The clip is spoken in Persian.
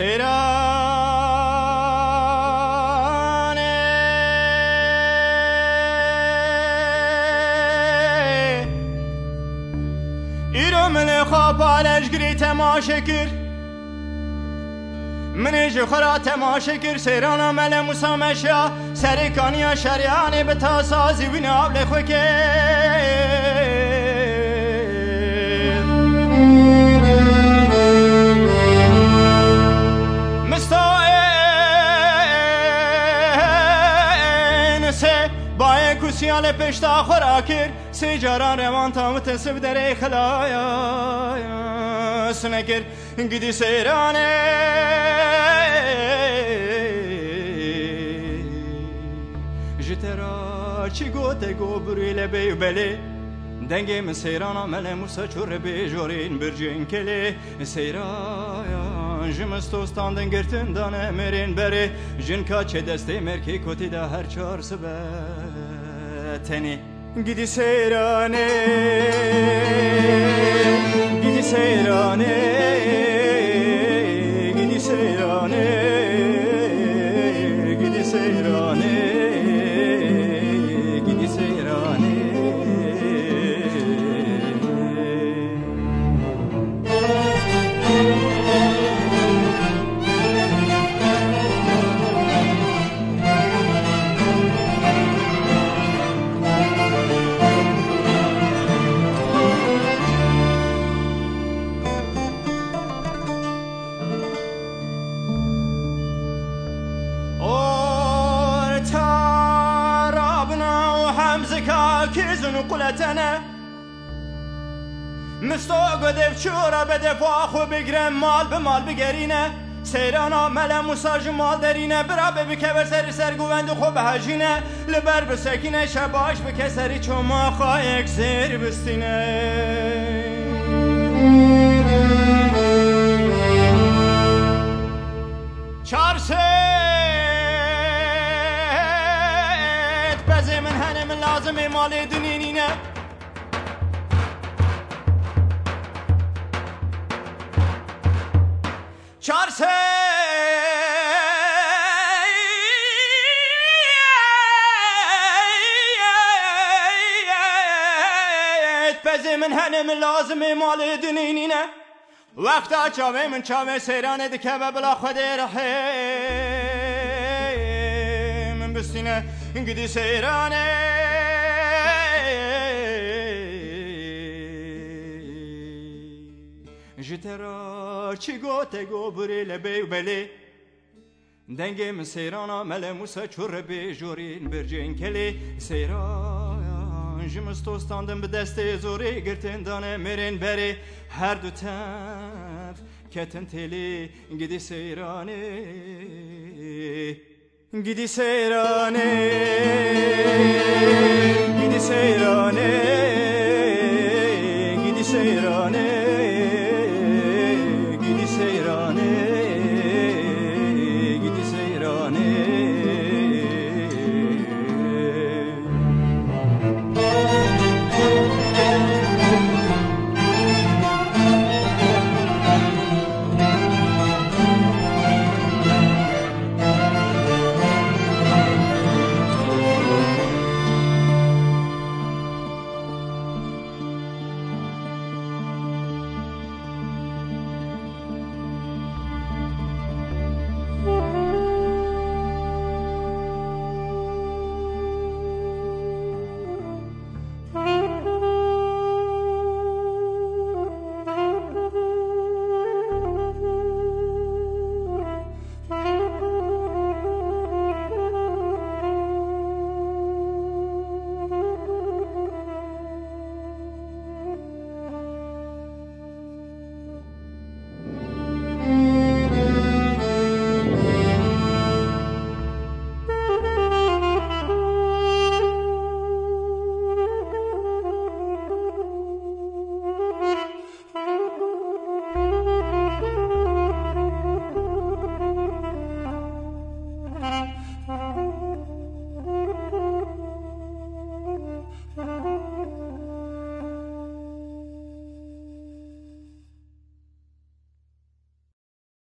ایرو من خواب آلش گری تماشا کر منی خورا تماشا کر سیران مل مسامشا سرکانی شریانی به تا سازی و نابل خوکر سیال پشتا خورا کر سی جاران روان تا متسب در خلایا سنکر گدی سیرانه جترا چی گوته گو بروی لبه بله دنگ من سیرانا مل موسا چور به جورین برجین کلی سیران جمستوستان دنگرتن دانه مرین بره جن کا چه دسته مرکی کتی دا هر چار سبه teni Gidi seyrane Gidi seyrane كيزن قلتنا مستوق دف شورا بدف واخو بگرم مال به مال بگرینه. سیرانا مل موساج مال درینه. برا به بکبر سری سر گوند خوب هجینه لبر به سکینه شباش به کسری چما خواهی اکسیر بستینه. چار سه لازم مال دنینینه چار پزی من هنم لازم مال دنینینه وقتا چاوه من چاوه سیرانه دکه بلا خود رحم üstüne gidi seyrane. Jitera çigote gobri lebey beli Dengem seyrana mele musa çurbe jorin bir cenkeli. Seyran jimiz tostandım bir deste zori girtin dane merin beri. Her dü tef ketin teli gidi seyrani Gidi seyrane, gidi seyrane.